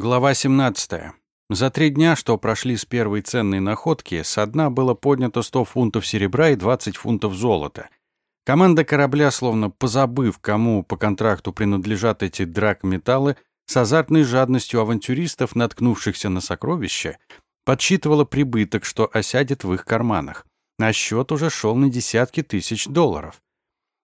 Глава 17. За три дня, что прошли с первой ценной находки, со дна было поднято 100 фунтов серебра и 20 фунтов золота. Команда корабля, словно позабыв, кому по контракту принадлежат эти драгметаллы, с азартной жадностью авантюристов, наткнувшихся на сокровища, подсчитывала прибыток, что осядет в их карманах. А счет уже шел на десятки тысяч долларов.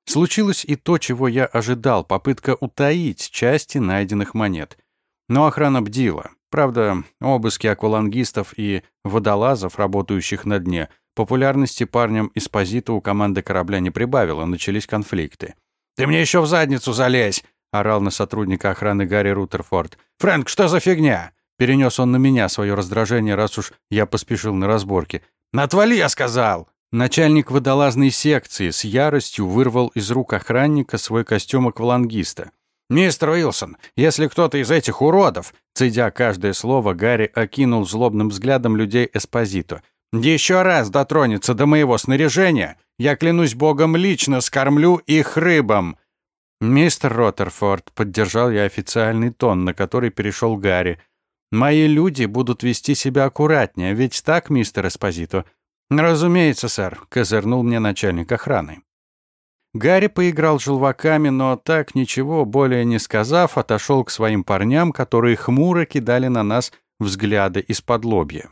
Случилось и то, чего я ожидал, попытка утаить части найденных монет — но охрана бдила. Правда, обыски аквалангистов и водолазов, работающих на дне, популярности парням из позита у команды корабля не прибавило, начались конфликты. «Ты мне еще в задницу залезь!» — орал на сотрудника охраны Гарри Рутерфорд. «Фрэнк, что за фигня?» Перенес он на меня свое раздражение, раз уж я поспешил на разборки. «Натвали, я сказал!» Начальник водолазной секции с яростью вырвал из рук охранника свой костюм аквалангиста. «Мистер Уилсон, если кто-то из этих уродов...» Цедя каждое слово, Гарри окинул злобным взглядом людей Эспозито. «Еще раз дотронется до моего снаряжения, я, клянусь богом, лично скормлю их рыбам!» «Мистер Роттерфорд», — поддержал я официальный тон, на который перешел Гарри. «Мои люди будут вести себя аккуратнее, ведь так, мистер Эспозито?» «Разумеется, сэр», — козырнул мне начальник охраны. Гарри поиграл желваками, но так ничего более не сказав, отошел к своим парням, которые хмуро кидали на нас взгляды из-под лобья.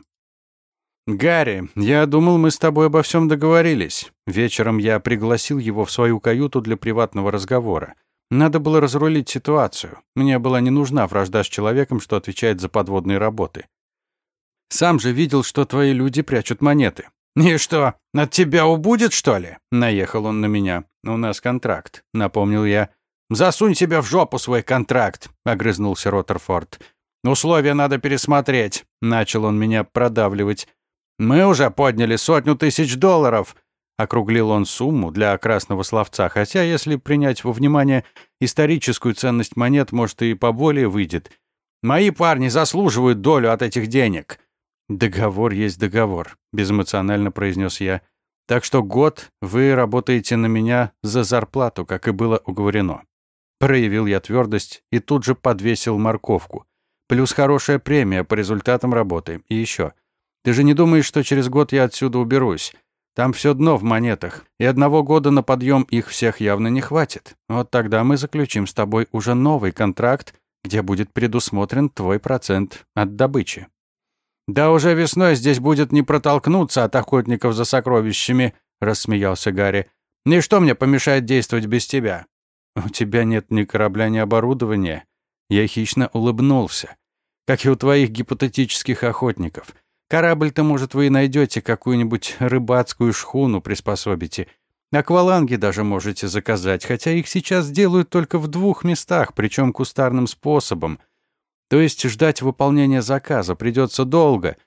«Гарри, я думал, мы с тобой обо всем договорились. Вечером я пригласил его в свою каюту для приватного разговора. Надо было разрулить ситуацию. Мне была не нужна вражда с человеком, что отвечает за подводные работы. Сам же видел, что твои люди прячут монеты. «И что, от тебя убудет, что ли?» Наехал он на меня. «У нас контракт», — напомнил я. «Засунь себя в жопу свой контракт», — огрызнулся Роттерфорд. «Условия надо пересмотреть», — начал он меня продавливать. «Мы уже подняли сотню тысяч долларов», — округлил он сумму для красного словца, хотя, если принять во внимание историческую ценность монет, может, и поболее выйдет. «Мои парни заслуживают долю от этих денег». «Договор есть договор», — безэмоционально произнес я. «Так что год вы работаете на меня за зарплату, как и было уговорено». Проявил я твердость и тут же подвесил морковку. Плюс хорошая премия по результатам работы. И еще. Ты же не думаешь, что через год я отсюда уберусь? Там все дно в монетах, и одного года на подъем их всех явно не хватит. Вот тогда мы заключим с тобой уже новый контракт, где будет предусмотрен твой процент от добычи. «Да уже весной здесь будет не протолкнуться от охотников за сокровищами», — рассмеялся Гарри. «И что мне помешает действовать без тебя?» «У тебя нет ни корабля, ни оборудования». Я хищно улыбнулся. «Как и у твоих гипотетических охотников. Корабль-то, может, вы и найдете какую-нибудь рыбацкую шхуну приспособите. Акваланги даже можете заказать, хотя их сейчас делают только в двух местах, причем кустарным способом — то есть ждать выполнения заказа придется долго.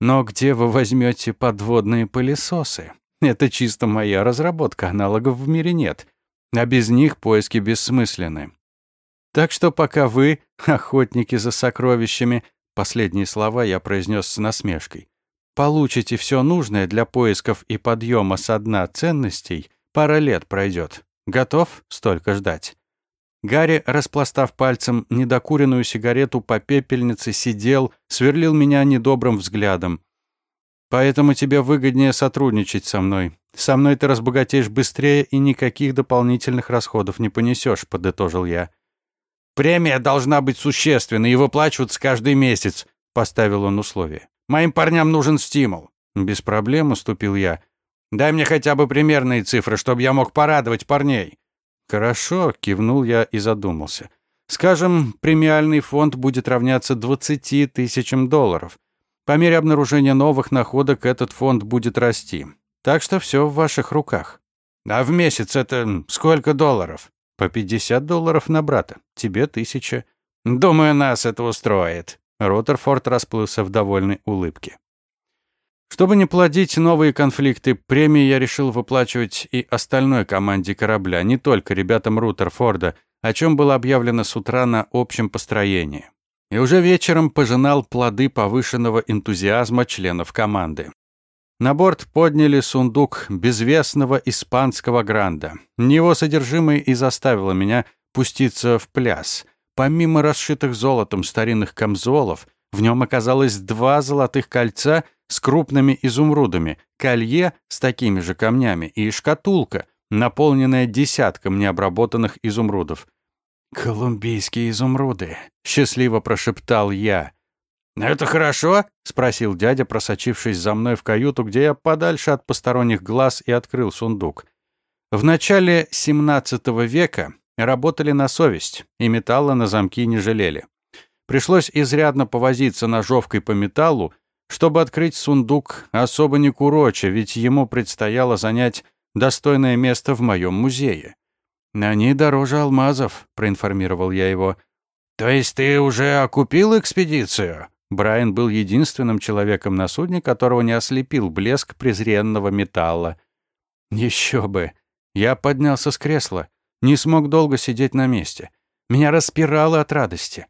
Но где вы возьмете подводные пылесосы? Это чисто моя разработка, аналогов в мире нет. А без них поиски бессмысленны. Так что пока вы, охотники за сокровищами, последние слова я произнес с насмешкой, получите все нужное для поисков и подъема со дна ценностей, пара лет пройдет. Готов столько ждать? Гарри, распластав пальцем недокуренную сигарету по пепельнице, сидел, сверлил меня недобрым взглядом. «Поэтому тебе выгоднее сотрудничать со мной. Со мной ты разбогатеешь быстрее и никаких дополнительных расходов не понесешь», — подытожил я. «Премия должна быть существенной и выплачиваться каждый месяц», — поставил он условие. «Моим парням нужен стимул». «Без проблем», — уступил я. «Дай мне хотя бы примерные цифры, чтобы я мог порадовать парней». «Хорошо», — кивнул я и задумался. «Скажем, премиальный фонд будет равняться 20 тысячам долларов. По мере обнаружения новых находок этот фонд будет расти. Так что все в ваших руках». «А в месяц это сколько долларов?» «По 50 долларов на брата. Тебе тысяча». «Думаю, нас это устроит». Роттерфорд расплылся в довольной улыбке. Чтобы не плодить новые конфликты, премии я решил выплачивать и остальной команде корабля, не только ребятам Рутерфорда, о чем было объявлено с утра на общем построении. И уже вечером пожинал плоды повышенного энтузиазма членов команды. На борт подняли сундук безвестного испанского гранда. Его содержимое и заставило меня пуститься в пляс. помимо расшитых золотом старинных камзолов, в нем оказалось два золотых кольца с крупными изумрудами, колье с такими же камнями и шкатулка, наполненная десятком необработанных изумрудов. «Колумбийские изумруды», — счастливо прошептал я. «Это хорошо?» — спросил дядя, просочившись за мной в каюту, где я подальше от посторонних глаз и открыл сундук. В начале 17 века работали на совесть, и металла на замки не жалели. Пришлось изрядно повозиться ножовкой по металлу, чтобы открыть сундук особо не куроча, ведь ему предстояло занять достойное место в моем музее. «Они дороже алмазов», — проинформировал я его. «То есть ты уже окупил экспедицию?» Брайан был единственным человеком на судне, которого не ослепил блеск презренного металла. Еще бы! Я поднялся с кресла. Не смог долго сидеть на месте. Меня распирало от радости.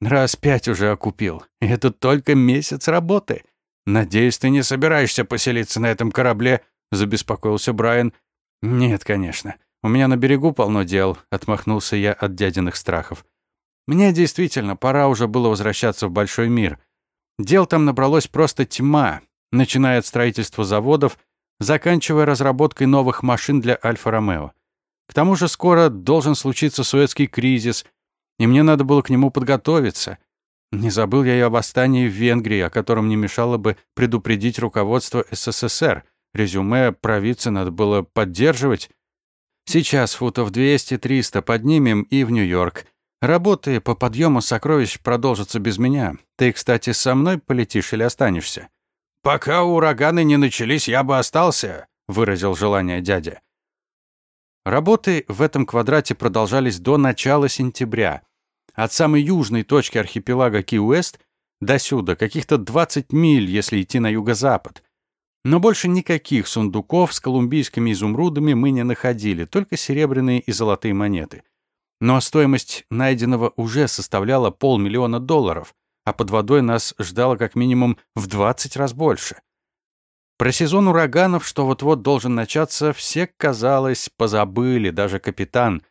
Раз пять уже окупил. И это только месяц работы. «Надеюсь, ты не собираешься поселиться на этом корабле?» — забеспокоился Брайан. «Нет, конечно. У меня на берегу полно дел», — отмахнулся я от дядиных страхов. Мне действительно пора уже было возвращаться в большой мир. Дел там набралось просто тьма, начиная от строительства заводов, заканчивая разработкой новых машин для Альфа-Ромео. К тому же скоро должен случиться Суэцкий кризис, и мне надо было к нему подготовиться. Не забыл я и о восстании в Венгрии, о котором не мешало бы предупредить руководство СССР. Резюме провидца надо было поддерживать. Сейчас футов 200-300 поднимем и в Нью-Йорк. Работы по подъему сокровищ продолжатся без меня. Ты, кстати, со мной полетишь или останешься? Пока ураганы не начались, я бы остался, выразил желание дядя. Работы в этом квадрате продолжались до начала сентября. От самой южной точки архипелага Ки-Уэст до сюда каких-то 20 миль, если идти на юго-запад. Но больше никаких сундуков с колумбийскими изумрудами мы не находили, только серебряные и золотые монеты. Но стоимость найденного уже составляла полмиллиона долларов, а под водой нас ждало как минимум в 20 раз больше. Про сезон ураганов, что вот-вот должен начаться, все, казалось, позабыли, даже капитан.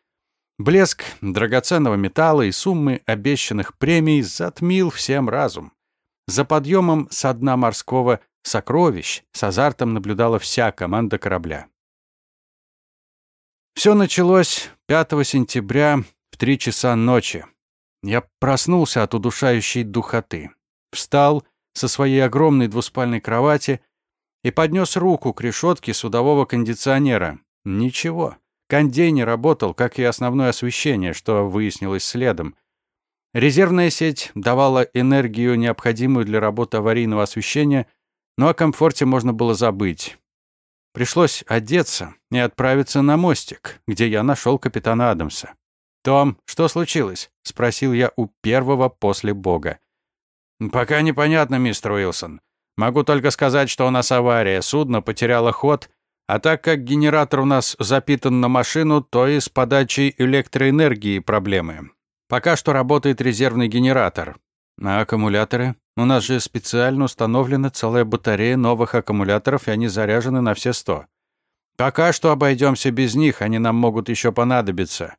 Блеск драгоценного металла и суммы обещанных премий затмил всем разум. За подъемом со дна морского сокровищ с азартом наблюдала вся команда корабля. Все началось 5 сентября в 3 часа ночи. Я проснулся от удушающей духоты. Встал со своей огромной двуспальной кровати и поднес руку к решетке судового кондиционера. Ничего. Кондей не работал, как и основное освещение, что выяснилось следом. Резервная сеть давала энергию, необходимую для работы аварийного освещения, но о комфорте можно было забыть. Пришлось одеться и отправиться на мостик, где я нашел капитана Адамса. «Том, что случилось?» — спросил я у первого после Бога. «Пока непонятно, мистер Уилсон. Могу только сказать, что у нас авария, судно потеряло ход, а так как генератор у нас запитан на машину, то и с подачей электроэнергии проблемы. Пока что работает резервный генератор. А аккумуляторы? У нас же специально установлена целая батарея новых аккумуляторов, и они заряжены на все сто. Пока что обойдемся без них, они нам могут еще понадобиться.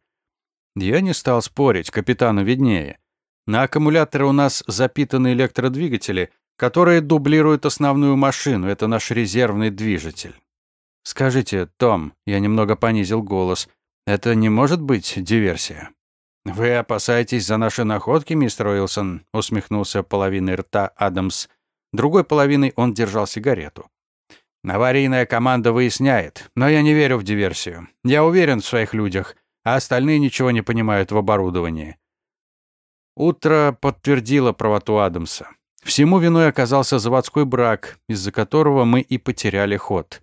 Я не стал спорить, капитану виднее. На аккумуляторы у нас запитаны электродвигатели, которые дублируют основную машину, это наш резервный движитель. Скажите, Том, я немного понизил голос, это не может быть диверсия? «Вы опасаетесь за наши находки, мистер Уилсон?» — усмехнулся половиной рта Адамс. Другой половиной он держал сигарету. «Аварийная команда выясняет, но я не верю в диверсию. Я уверен в своих людях, а остальные ничего не понимают в оборудовании». Утро подтвердило правоту Адамса. Всему виной оказался заводской брак, из-за которого мы и потеряли ход.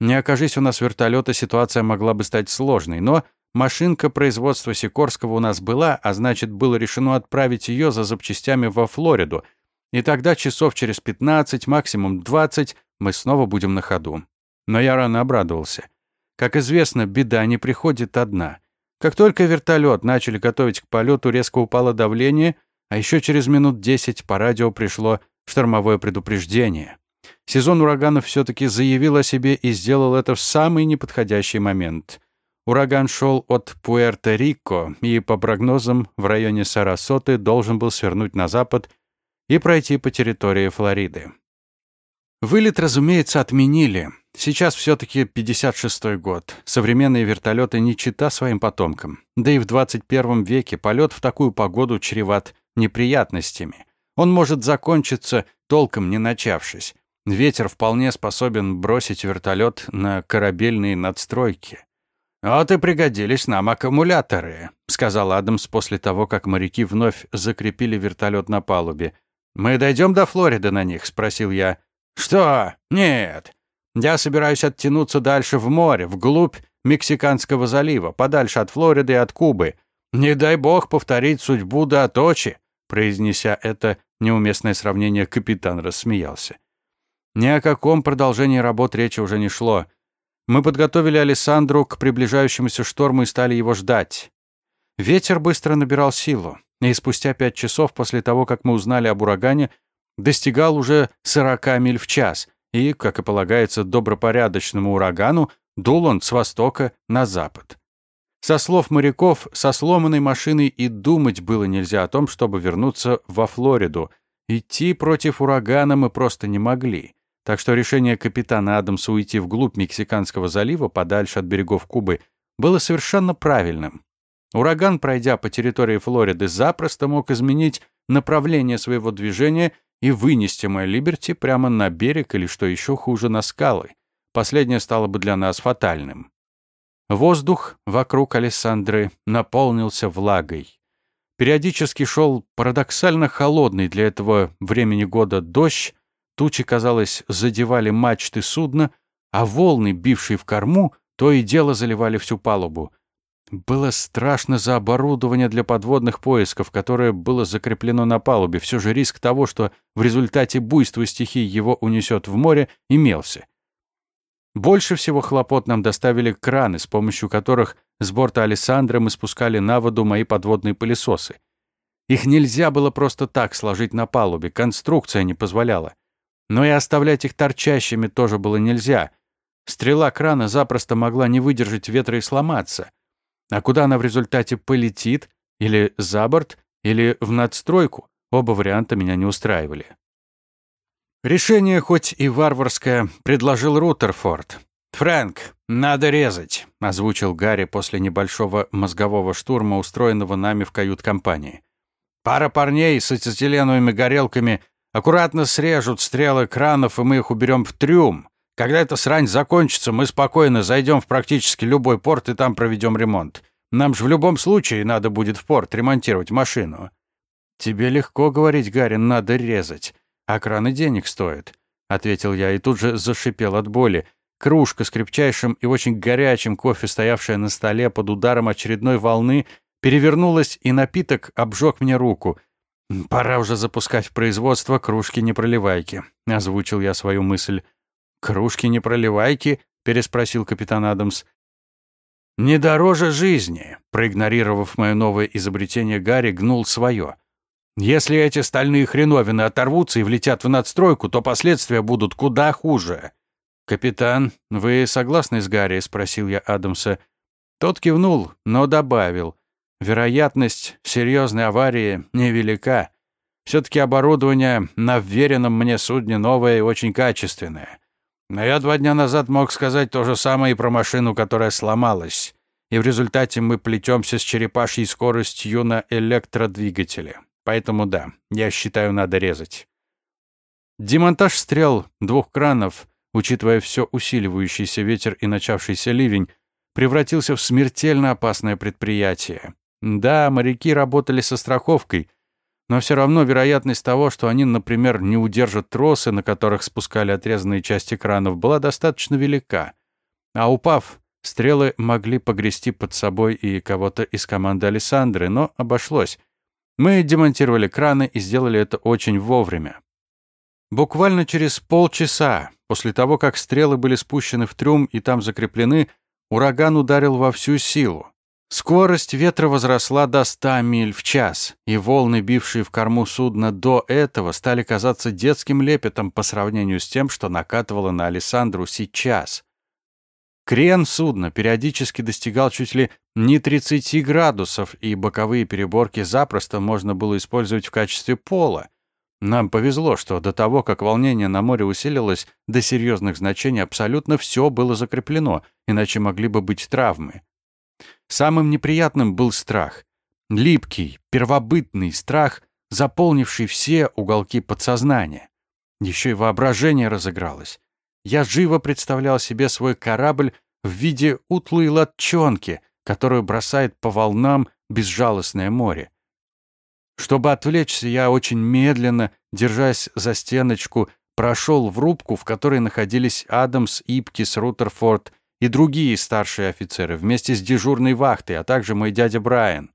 Не окажись у нас вертолета, ситуация могла бы стать сложной, но Машинка производства Сикорского у нас была, а значит, было решено отправить ее за запчастями во Флориду. И тогда часов через 15, максимум 20, мы снова будем на ходу. Но я рано обрадовался. Как известно, беда не приходит одна. Как только вертолет начали готовить к полету, резко упало давление, а еще через минут 10 по радио пришло штормовое предупреждение. Сезон ураганов все-таки заявил о себе и сделал это в самый неподходящий момент — Ураган шел от Пуэрто-Рико и, по прогнозам, в районе Сарасоты должен был свернуть на запад и пройти по территории Флориды. Вылет, разумеется, отменили. Сейчас все-таки 56-й год. Современные вертолеты не чита своим потомкам. Да и в 21 веке полет в такую погоду чреват неприятностями. Он может закончиться, толком не начавшись. Ветер вполне способен бросить вертолет на корабельные надстройки. «Вот и пригодились нам аккумуляторы», — сказал Адамс после того, как моряки вновь закрепили вертолет на палубе. «Мы дойдем до Флориды на них?» — спросил я. «Что? Нет. Я собираюсь оттянуться дальше в море, вглубь Мексиканского залива, подальше от Флориды и от Кубы. Не дай бог повторить судьбу до Аточи», произнеся это неуместное сравнение, капитан рассмеялся. Ни о каком продолжении работ речи уже не шло. Мы подготовили Александру к приближающемуся шторму и стали его ждать. Ветер быстро набирал силу, и спустя пять часов после того, как мы узнали об урагане, достигал уже 40 миль в час, и, как и полагается добропорядочному урагану, дул он с востока на запад. Со слов моряков, со сломанной машиной и думать было нельзя о том, чтобы вернуться во Флориду. Идти против урагана мы просто не могли. Так что решение капитана Адамса уйти вглубь Мексиканского залива, подальше от берегов Кубы, было совершенно правильным. Ураган, пройдя по территории Флориды, запросто мог изменить направление своего движения и вынести мой Либерти прямо на берег или, что еще хуже, на скалы. Последнее стало бы для нас фатальным. Воздух вокруг Алессандры наполнился влагой. Периодически шел парадоксально холодный для этого времени года дождь, Тучи, казалось, задевали мачты судна, а волны, бившие в корму, то и дело заливали всю палубу. Было страшно за оборудование для подводных поисков, которое было закреплено на палубе. Все же риск того, что в результате буйства стихий его унесет в море, имелся. Больше всего хлопот нам доставили краны, с помощью которых с борта Александра мы спускали на воду мои подводные пылесосы. Их нельзя было просто так сложить на палубе, конструкция не позволяла. Но и оставлять их торчащими тоже было нельзя. Стрела крана запросто могла не выдержать ветра и сломаться. А куда она в результате полетит? Или за борт, или в надстройку? Оба варианта меня не устраивали. Решение, хоть и варварское, предложил Рутерфорд. «Фрэнк, надо резать», — озвучил Гарри после небольшого мозгового штурма, устроенного нами в кают-компании. «Пара парней с ацетиленовыми горелками Аккуратно срежут стрелы кранов, и мы их уберем в трюм. Когда эта срань закончится, мы спокойно зайдем в практически любой порт и там проведем ремонт. Нам же в любом случае надо будет в порт ремонтировать машину». «Тебе легко говорить, Гарин, надо резать. А краны денег стоят», — ответил я и тут же зашипел от боли. Кружка с крепчайшим и очень горячим кофе, стоявшая на столе под ударом очередной волны, перевернулась, и напиток обжег мне руку — «Пора уже запускать в производство кружки-непроливайки», — озвучил я свою мысль. «Кружки-непроливайки?» — переспросил капитан Адамс. «Не дороже жизни», — проигнорировав мое новое изобретение, Гарри гнул свое. «Если эти стальные хреновины оторвутся и влетят в надстройку, то последствия будут куда хуже». «Капитан, вы согласны с Гарри?» — спросил я Адамса. Тот кивнул, но добавил. Вероятность серьезной аварии невелика. Все-таки оборудование на вверенном мне судне новое и очень качественное. Но я два дня назад мог сказать то же самое и про машину, которая сломалась. И в результате мы плетемся с черепашьей скоростью на электродвигателе. Поэтому да, я считаю, надо резать. Демонтаж стрел двух кранов, учитывая все усиливающийся ветер и начавшийся ливень, превратился в смертельно опасное предприятие. Да, моряки работали со страховкой, но все равно вероятность того, что они, например, не удержат тросы, на которых спускали отрезанные части кранов, была достаточно велика. А упав, стрелы могли погрести под собой и кого-то из команды Александры, но обошлось. Мы демонтировали краны и сделали это очень вовремя. Буквально через полчаса, после того, как стрелы были спущены в трюм и там закреплены, ураган ударил во всю силу. Скорость ветра возросла до 100 миль в час, и волны, бившие в корму судна до этого, стали казаться детским лепетом по сравнению с тем, что накатывало на Александру сейчас. Крен судна периодически достигал чуть ли не 30 градусов, и боковые переборки запросто можно было использовать в качестве пола. Нам повезло, что до того, как волнение на море усилилось до серьезных значений, абсолютно все было закреплено, иначе могли бы быть травмы. Самым неприятным был страх. Липкий, первобытный страх, заполнивший все уголки подсознания. Еще и воображение разыгралось. Я живо представлял себе свой корабль в виде утлой латчонки, которую бросает по волнам безжалостное море. Чтобы отвлечься, я очень медленно, держась за стеночку, прошел в рубку, в которой находились Адамс, Ипкис, Рутерфорд и другие старшие офицеры, вместе с дежурной вахтой, а также мой дядя Брайан.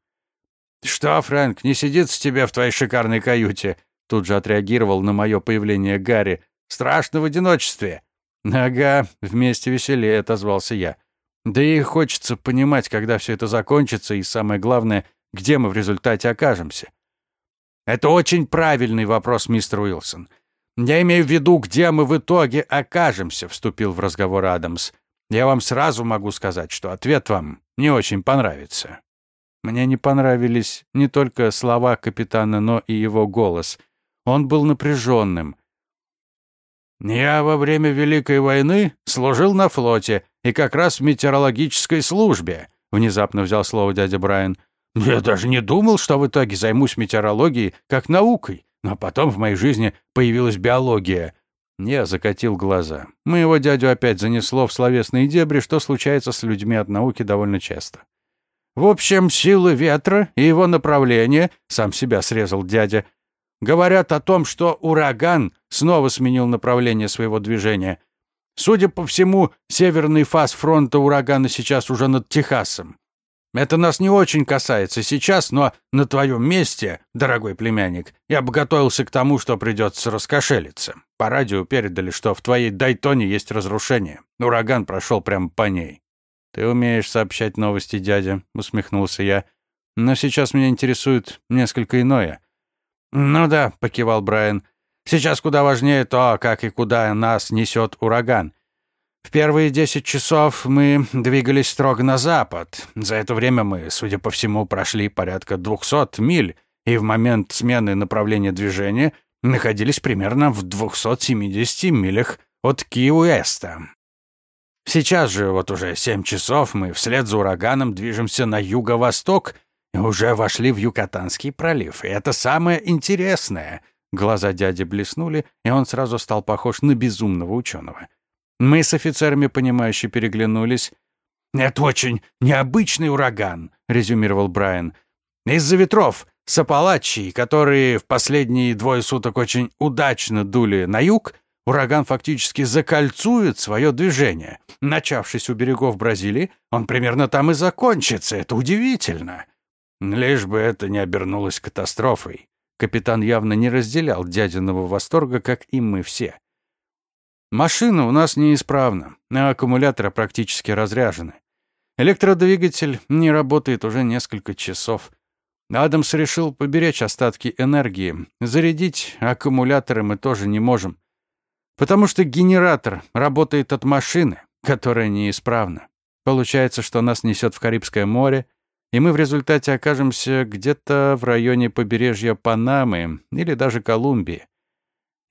«Что, Фрэнк, не сидит с тебя в твоей шикарной каюте?» Тут же отреагировал на мое появление Гарри. «Страшно в одиночестве». «Ага, вместе веселее», — отозвался я. «Да и хочется понимать, когда все это закончится, и самое главное, где мы в результате окажемся». «Это очень правильный вопрос, мистер Уилсон. Я имею в виду, где мы в итоге окажемся», — вступил в разговор Адамс. «Я вам сразу могу сказать, что ответ вам не очень понравится». Мне не понравились не только слова капитана, но и его голос. Он был напряженным. «Я во время Великой войны служил на флоте и как раз в метеорологической службе», внезапно взял слово дядя Брайан. «Я даже не думал, что в итоге займусь метеорологией как наукой, но потом в моей жизни появилась биология». Я закатил глаза. Моего дядю опять занесло в словесные дебри, что случается с людьми от науки довольно часто. В общем, силы ветра и его направление, сам себя срезал дядя, говорят о том, что ураган снова сменил направление своего движения. Судя по всему, северный фаз фронта урагана сейчас уже над Техасом. Это нас не очень касается сейчас, но на твоем месте, дорогой племянник, я бы готовился к тому, что придется раскошелиться. По радио передали, что в твоей Дайтоне есть разрушение. Ураган прошел прямо по ней. «Ты умеешь сообщать новости, дядя», — усмехнулся я. «Но сейчас меня интересует несколько иное». «Ну да», — покивал Брайан. «Сейчас куда важнее то, как и куда нас несет ураган. В первые десять часов мы двигались строго на запад. За это время мы, судя по всему, прошли порядка двухсот миль, и в момент смены направления движения находились примерно в 270 милях от Ки-Уэста. Сейчас же, вот уже семь часов, мы вслед за ураганом движемся на юго-восток и уже вошли в Юкатанский пролив. И это самое интересное. Глаза дяди блеснули, и он сразу стал похож на безумного ученого. Мы с офицерами, понимающе переглянулись. «Это очень необычный ураган», — резюмировал Брайан. «Из-за ветров с Апалачей, которые в последние двое суток очень удачно дули на юг, ураган фактически закольцует свое движение. Начавшись у берегов Бразилии, он примерно там и закончится. Это удивительно. Лишь бы это не обернулось катастрофой. Капитан явно не разделял дядиного восторга, как и мы все. Машина у нас неисправна, а аккумуляторы практически разряжены. Электродвигатель не работает уже несколько часов. Адамс решил поберечь остатки энергии. Зарядить аккумуляторы мы тоже не можем. Потому что генератор работает от машины, которая неисправна. Получается, что нас несет в Карибское море, и мы в результате окажемся где-то в районе побережья Панамы или даже Колумбии.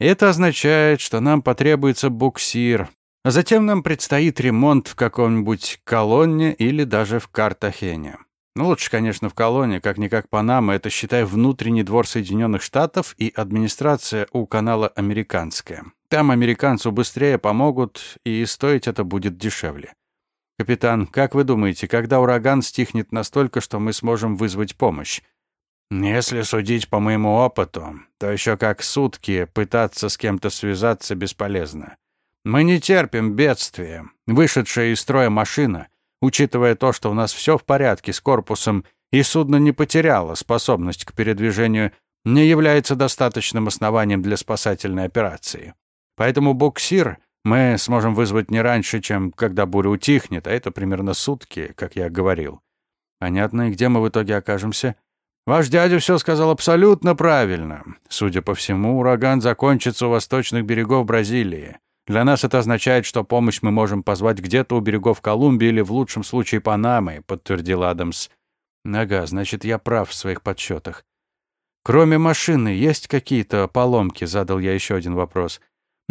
Это означает, что нам потребуется буксир, а затем нам предстоит ремонт в каком-нибудь колонне или даже в Картахене. Ну, лучше, конечно, в колонии, как-никак Панама, это, считай, внутренний двор Соединенных Штатов и администрация у канала американская. Там американцу быстрее помогут, и стоить это будет дешевле. Капитан, как вы думаете, когда ураган стихнет настолько, что мы сможем вызвать помощь? Если судить по моему опыту, то еще как сутки пытаться с кем-то связаться бесполезно. Мы не терпим бедствия. Вышедшая из строя машина Учитывая то, что у нас все в порядке с корпусом и судно не потеряло способность к передвижению, не является достаточным основанием для спасательной операции. Поэтому буксир мы сможем вызвать не раньше, чем когда буря утихнет, а это примерно сутки, как я говорил. Понятно, и где мы в итоге окажемся? Ваш дядя все сказал абсолютно правильно. Судя по всему, ураган закончится у восточных берегов Бразилии. Для нас это означает, что помощь мы можем позвать где-то у берегов Колумбии или в лучшем случае Панамы, подтвердил Адамс. Ага, значит, я прав в своих подсчетах. Кроме машины, есть какие-то поломки? Задал я еще один вопрос.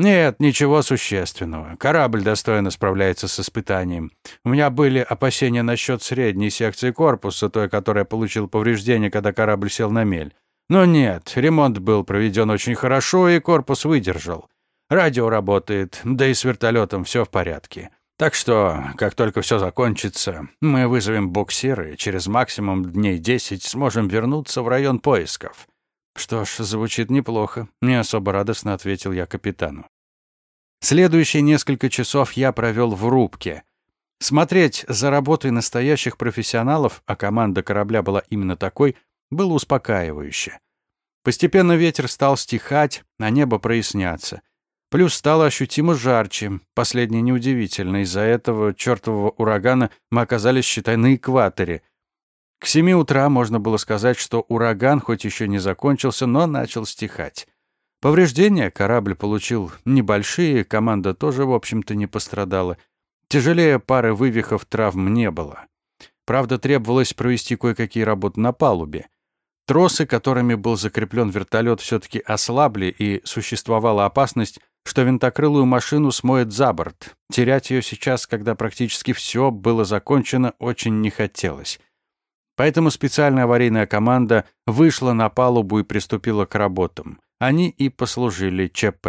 Нет, ничего существенного. Корабль достойно справляется с испытанием. У меня были опасения насчет средней секции корпуса, той, которая получил повреждения, когда корабль сел на мель. Но нет, ремонт был проведен очень хорошо, и корпус выдержал. Радио работает, да и с вертолетом все в порядке. Так что, как только все закончится, мы вызовем буксир и через максимум дней 10 сможем вернуться в район поисков. Что ж, звучит неплохо, не особо радостно ответил я капитану. Следующие несколько часов я провел в рубке. Смотреть за работой настоящих профессионалов, а команда корабля была именно такой, было успокаивающе. Постепенно ветер стал стихать, а небо проясняться. Плюс стало ощутимо жарче. Последнее неудивительно. Из-за этого чертового урагана мы оказались, считай, на экваторе. К семи утра можно было сказать, что ураган хоть еще не закончился, но начал стихать. Повреждения корабль получил небольшие, команда тоже, в общем-то, не пострадала. Тяжелее пары вывихов травм не было. Правда, требовалось провести кое-какие работы на палубе. Тросы, которыми был закреплен вертолет, все-таки ослабли, и существовала опасность, что винтокрылую машину смоет за борт. Терять ее сейчас, когда практически все было закончено, очень не хотелось. Поэтому специальная аварийная команда вышла на палубу и приступила к работам. Они и послужили ЧП.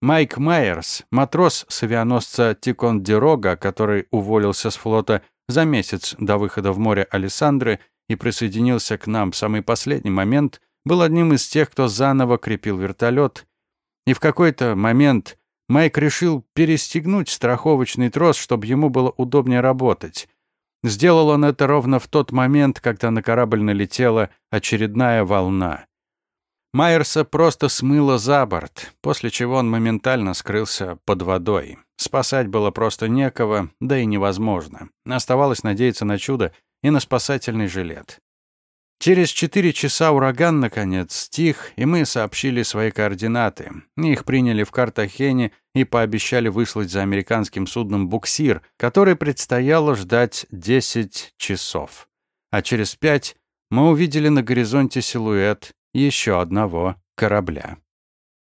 Майк Майерс, матрос с авианосца Тикондерога, который уволился с флота за месяц до выхода в море Александры и присоединился к нам в самый последний момент, был одним из тех, кто заново крепил вертолет и в какой-то момент Майк решил перестегнуть страховочный трос, чтобы ему было удобнее работать. Сделал он это ровно в тот момент, когда на корабль налетела очередная волна. Майерса просто смыло за борт, после чего он моментально скрылся под водой. Спасать было просто некого, да и невозможно. Оставалось надеяться на чудо и на спасательный жилет. Через четыре часа ураган, наконец, стих, и мы сообщили свои координаты. Их приняли в Картахене и пообещали выслать за американским судном «Буксир», который предстояло ждать 10 часов. А через пять мы увидели на горизонте силуэт еще одного корабля.